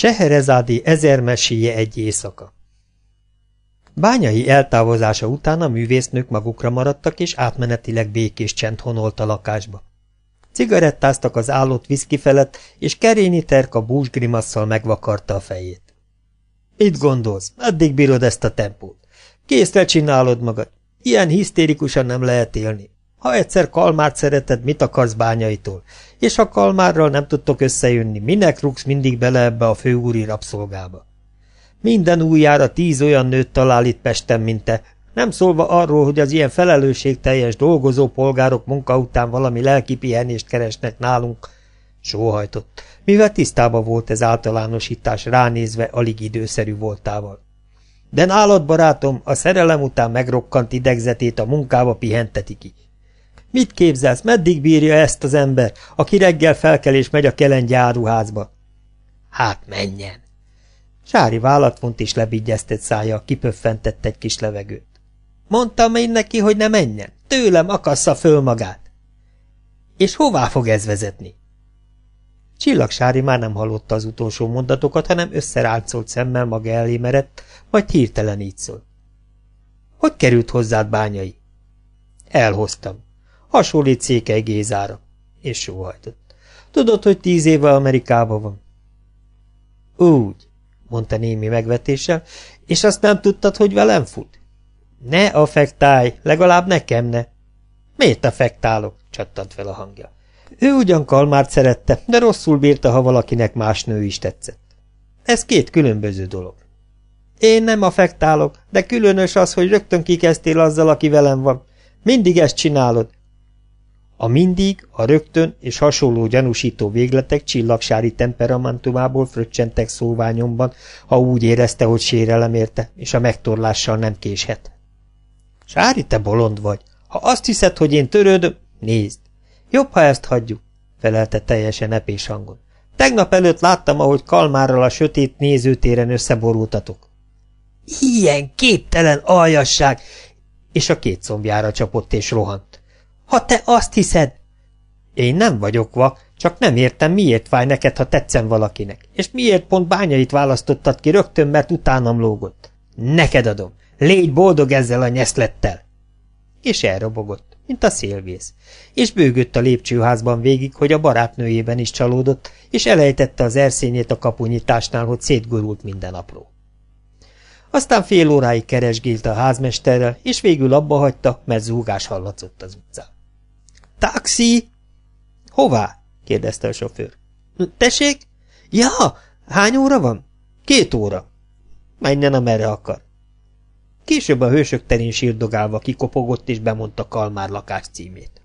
Seherezádi ezer meséje egy éjszaka Bányai eltávozása után a művésznők magukra maradtak, és átmenetileg békés csend honolt a lakásba. Cigarettáztak az állott viszki felett, és Kerényi Terka búsgrimasszal megvakarta a fejét. Mit gondolsz? Addig bírod ezt a tempót. Készre csinálod magad. Ilyen hisztérikusan nem lehet élni. Ha egyszer kalmárt szereted, mit akarsz bányaitól? És ha kalmárral nem tudtok összejönni, minek rúgsz mindig bele ebbe a főúri rabszolgába? Minden újjára tíz olyan nőt talál itt Pesten, mint te, nem szólva arról, hogy az ilyen felelősségteljes dolgozó polgárok munka után valami lelki pihenést keresnek nálunk, sóhajtott, mivel tisztában volt ez általánosítás ránézve alig időszerű voltával. De nálad, barátom, a szerelem után megrokkant idegzetét a munkába pihenteti ki. Mit képzelsz, meddig bírja ezt az ember, aki reggel felkel és megy a kelengye áruházba? Hát menjen! Sári vállat vont és lebigyeztett szája, kipöffentett egy kis levegőt. Mondtam én neki, hogy ne menjen. Tőlem akassza föl magát. És hová fog ez vezetni? Csillagsári már nem hallotta az utolsó mondatokat, hanem összeráncolt szemmel maga elé merett, majd hirtelen így szólt. Hogy került hozzád bányai? Elhoztam. Hasonlít Székely Gézára. És sóhajtott. Tudod, hogy tíz éve Amerikában van? Úgy, mondta némi megvetéssel, és azt nem tudtad, hogy velem fut? Ne affektálj, legalább nekem ne. Miért affektálok? csattant fel a hangja. Ő ugyan Kalmárt szerette, de rosszul bírta, ha valakinek más nő is tetszett. Ez két különböző dolog. Én nem affektálok, de különös az, hogy rögtön kikezdtél azzal, aki velem van. Mindig ezt csinálod. A mindig, a rögtön és hasonló gyanúsító végletek csillagsári temperamentumából fröccsentek szóványomban, ha úgy érezte, hogy sérelem érte, és a megtorlással nem késhet. Sári, te bolond vagy. Ha azt hiszed, hogy én törődöm, nézd. Jobb, ha ezt hagyjuk, felelte teljesen epés hangon. Tegnap előtt láttam, ahogy kalmárral a sötét nézőtéren összeborultatok. Ilyen képtelen aljasság! És a két szombjára csapott és rohant. Ha te azt hiszed! Én nem vagyok vak, csak nem értem, miért fáj neked, ha tetszem valakinek, és miért pont bányait választottad ki rögtön, mert utánam lógott. Neked adom. Légy boldog ezzel a nyeszlettel! És elrobogott, mint a szélvész, és bőgött a lépcsőházban végig, hogy a barátnőjében is csalódott, és elejtette az erszényét a kapunyításnál, hogy szétgurult minden apró. Aztán fél óráig keresgélt a házmesterrel, és végül abba hagyta, mert zúgás hallatszott az utcán. – Taxi! – Hová? – kérdezte a sofőr. – Tessék? – Ja, hány óra van? – Két óra. – Menjen, amerre akar. Később a hősök terén sírdogálva kikopogott és bemondta Kalmár lakás címét.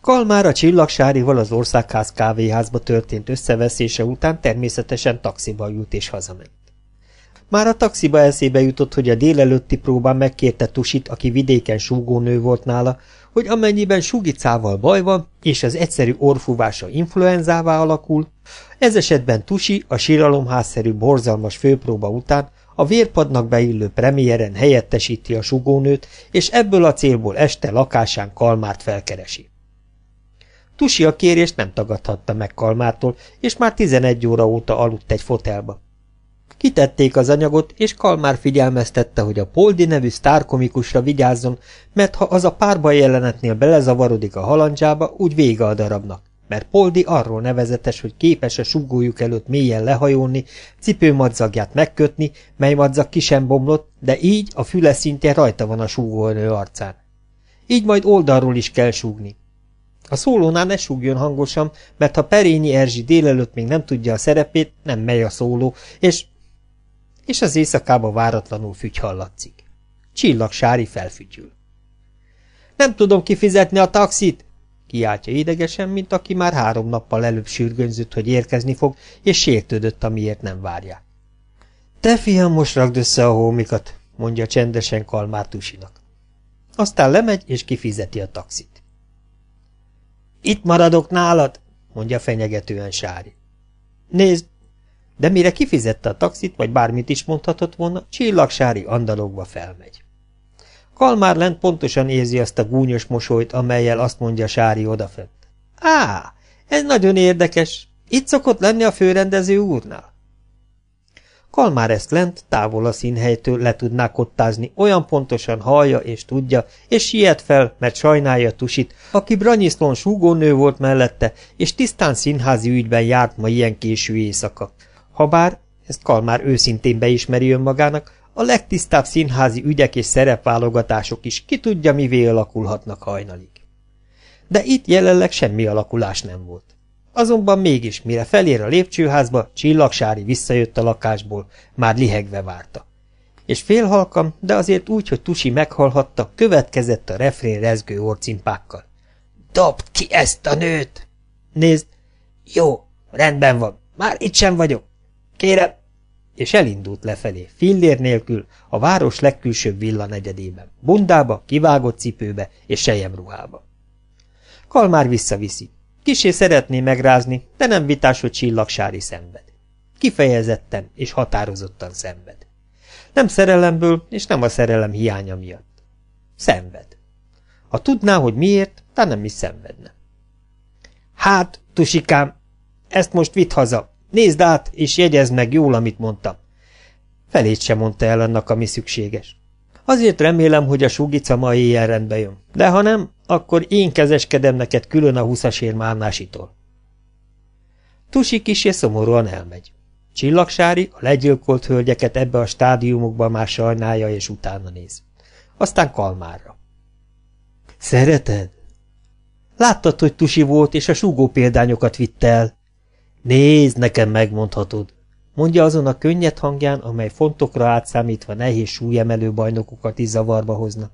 Kalmár a csillagsárival az országház kávéházba történt összeveszése után természetesen taxiba jut és hazament. Már a taxiba eszébe jutott, hogy a délelőtti próbán megkérte Tusit, aki vidéken súgónő volt nála, hogy amennyiben sugicával baj van, és az egyszerű orfúvása influenzává alakul, ez esetben Tusi a síralomházszerű borzalmas főpróba után a vérpadnak beillő premiéren helyettesíti a sugónőt, és ebből a célból este lakásán Kalmárt felkeresi. Tusi a kérést nem tagadhatta meg Kalmártól, és már 11 óra óta aludt egy fotelba. Kitették az anyagot, és Kalmár figyelmeztette, hogy a Poldi nevű sztárkomikusra vigyázzon, mert ha az a párba jelenetnél belezavarodik a halandzsába, úgy vége a darabnak mert Poldi arról nevezetes, hogy képes a sugójuk előtt mélyen lehajolni, cipőmadzagját megkötni, mely madzag ki sem bomlott, de így a füle szintje rajta van a súgónő arcán. Így majd oldalról is kell súgni. A szólónál ne súgjon hangosan, mert ha Perényi Erzsi délelőtt még nem tudja a szerepét, nem megy a szóló, és... És az éjszakába váratlanul fügy hallatszik. Csillag Sári felfütyül. Nem tudom kifizetni a taxit, kiáltja idegesen, mint aki már három nappal előbb sürgönzött, hogy érkezni fog, és sértődött, amiért nem várják. Te, fiam, most ragd össze a hómikat, mondja csendesen Kalmár Tusinak. Aztán lemegy, és kifizeti a taxit. Itt maradok nálad, mondja fenyegetően Sári. Nézd, de mire kifizette a taxit, vagy bármit is mondhatott volna, csillagsári andalogva felmegy. Kalmár lent pontosan érzi azt a gúnyos mosolyt, amelyel azt mondja Sári odafent. Á, ez nagyon érdekes. Itt szokott lenni a főrendező úrnál? Kalmár ezt lent, távol a színhelytől le tudná kottázni, olyan pontosan hallja és tudja, és siet fel, mert sajnálja Tusit, aki Branyiszlon súgónő volt mellette, és tisztán színházi ügyben járt ma ilyen késő éjszaka. Habár, ezt Kalmár őszintén beismeri önmagának, a legtisztább színházi ügyek és szerepválogatások is ki tudja, mivé alakulhatnak hajnalig. De itt jelenleg semmi alakulás nem volt. Azonban mégis, mire felér a lépcsőházba, csillagsári visszajött a lakásból, már lihegve várta. És félhalkam, de azért úgy, hogy Tusi meghallhatta, következett a refrén rezgő orcimpákkal. Dobd ki ezt a nőt! Nézd! Jó, rendben van, már itt sem vagyok. Kérem! És elindult lefelé, fillér nélkül, a város legkülsőbb villanegyedében, bundába, kivágott cipőbe és sejemruhába. Kalmár visszaviszi, Kisé szeretné megrázni, de nem vitás, hogy csillagsári szenved. Kifejezetten és határozottan szenved. Nem szerelemből, és nem a szerelem hiánya miatt. Szenved. Ha tudná, hogy miért, de nem is szenvedne. Hát, tusikám, ezt most vidd haza. Nézd át, és jegyezd meg jól, amit mondtam. Felét sem mondta el annak, ami szükséges. Azért remélem, hogy a sugica ma éjjel rendbe jön. De ha nem, akkor én kezeskedem neked külön a húszasér márnásitól. Tusi kisé szomorúan elmegy. Csillagsári a legyilkolt hölgyeket ebbe a stádiumokba már sajnálja és utána néz. Aztán kalmára. Szereted? Láttad, hogy Tusi volt, és a súgó példányokat vitte el. Nézd, nekem megmondhatod mondja azon a könnyed hangján, amely fontokra átszámítva nehéz súlyemelő bajnokokat is zavarba hozna.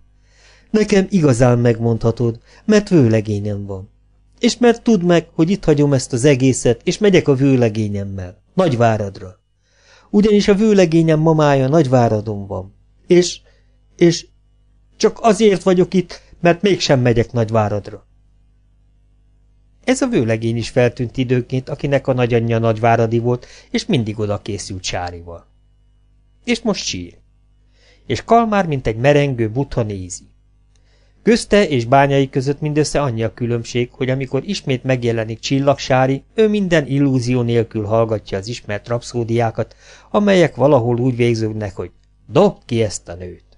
Nekem igazán megmondhatod, mert vőlegényem van. És mert tudd meg, hogy itt hagyom ezt az egészet, és megyek a vőlegényemmel, Nagyváradra. Ugyanis a vőlegényem mamája Nagyváradon van. És, és csak azért vagyok itt, mert mégsem megyek Nagyváradra. Ez a vőlegény is feltűnt időnként, akinek a nagyanyja nagyváradi volt, és mindig oda készült Sárival. És most sír. És Kalmár, mint egy merengő butha nézi. Közte és bányai között mindössze annyi a különbség, hogy amikor ismét megjelenik csillagsári, ő minden illúzió nélkül hallgatja az ismert rapszódiákat, amelyek valahol úgy végződnek, hogy dobd ki ezt a nőt.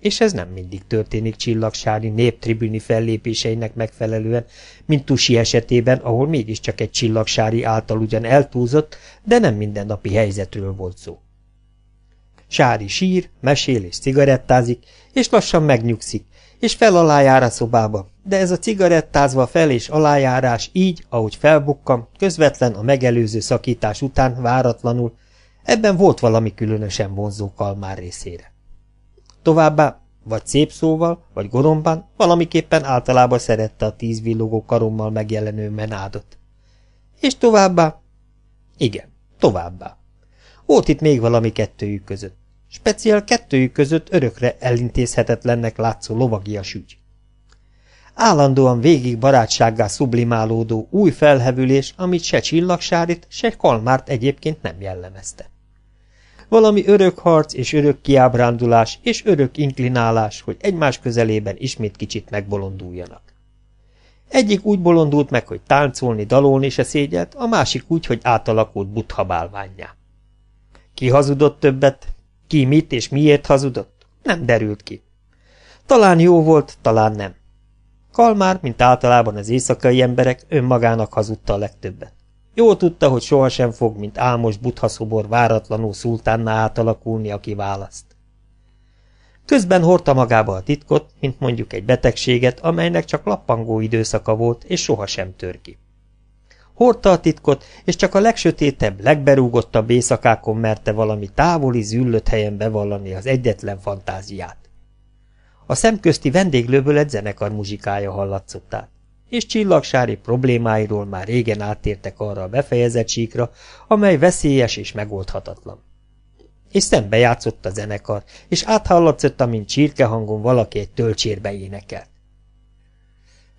És ez nem mindig történik csillagsári néptribüni fellépéseinek megfelelően, mint Tusi esetében, ahol mégiscsak egy csillagsári által ugyan eltúlzott, de nem mindennapi helyzetről volt szó. Sári sír, mesél és cigarettázik, és lassan megnyugszik, és fel alá jár a szobába, de ez a cigarettázva fel és alájárás így, ahogy felbukkam, közvetlen a megelőző szakítás után váratlanul, ebben volt valami különösen vonzó kalmár részére. Továbbá, vagy szép szóval, vagy goromban, valamiképpen általában szerette a tíz villogó karommal megjelenő menádot. És továbbá? Igen, továbbá. Volt itt még valami kettőjük között. Speciál kettőjük között örökre elintézhetetlennek látszó lovagias ügy. Állandóan végig barátsággá sublimálódó új felhevülés, amit se csillagsárit, se kalmárt egyébként nem jellemezte valami örök harc és örök kiábrándulás és örök inklinálás, hogy egymás közelében ismét kicsit megbolonduljanak. Egyik úgy bolondult meg, hogy táncolni, dalolni se szégyelt, a másik úgy, hogy átalakult butha bálványá. Ki hazudott többet? Ki mit és miért hazudott? Nem derült ki. Talán jó volt, talán nem. Kalmár, mint általában az éjszakai emberek, önmagának hazudta a legtöbbet. Jól tudta, hogy sohasem fog, mint álmos buthaszobor váratlanul szultánná átalakulni, aki választ. Közben hordta magába a titkot, mint mondjuk egy betegséget, amelynek csak lappangó időszaka volt, és sohasem tör ki. Hordta a titkot, és csak a legsötétebb, legberúgottabb éjszakákon merte valami távoli, züllött helyen bevallani az egyetlen fantáziát. A szemközti vendéglőből egy zenekar muzsikája hallatszott át és csillagsári problémáiról már régen áttértek arra a befejezett síkra, amely veszélyes és megoldhatatlan. És szembe játszott a zenekar, és áthallatszott, amint csirkehangon valaki egy tölcsérbe énekelt.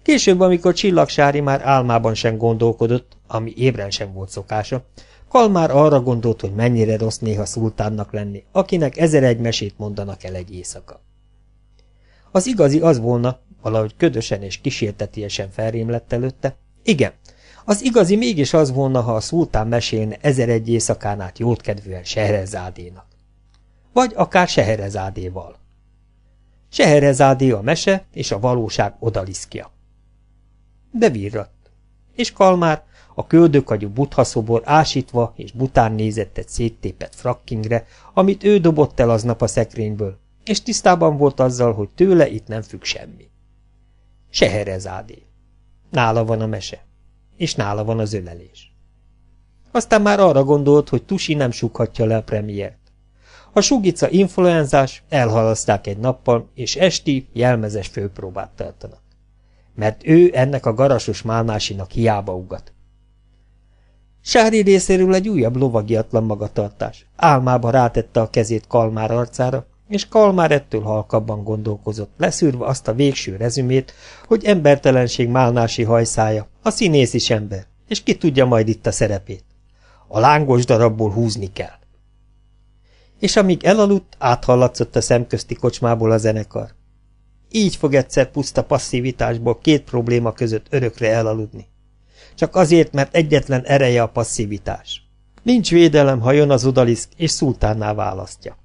Később, amikor csillagsári már álmában sem gondolkodott, ami ébren sem volt szokása, Kalmár arra gondolt, hogy mennyire rossz néha szultánnak lenni, akinek ezer egy mesét mondanak el egy éjszaka. Az igazi az volna, valahogy ködösen és kísértetiesen felrém lett előtte. Igen, Az igazi mégis az volna, ha a szultán mesélne ezer egy éjszakán át jótkedvűen Seherezádénak. Vagy akár Seherezádéval. Seherezádé a mese, és a valóság odaliszkja. De virratt. És Kalmár, a köldökagyú buthaszobor ásítva és bután nézett egy széttépett frakkingre, amit ő dobott el aznap a szekrényből, és tisztában volt azzal, hogy tőle itt nem függ semmi. Seherezádé. Nála van a mese és nála van az ölelés. Aztán már arra gondolt, hogy Tusi nem sughatja le a premiért. A sugica influenzás, elhalaszták egy nappal, és esti, jelmezes főpróbát tartanak. Mert ő ennek a garasos málnásinak hiába ugat. Sári részéről egy újabb lovagiatlan magatartás. Álmába rátette a kezét Kalmár arcára, és Kalmár ettől halkabban gondolkozott, leszűrve azt a végső rezümét, hogy embertelenség málnási hajszája, a színész is ember, és ki tudja majd itt a szerepét. A lángos darabból húzni kell. És amíg elaludt, áthallatszott a szemközti kocsmából a zenekar. Így fog egyszer puszta passzivitásból két probléma között örökre elaludni. Csak azért, mert egyetlen ereje a passzivitás. Nincs védelem, ha jön az udaliszk, és szultánná választja.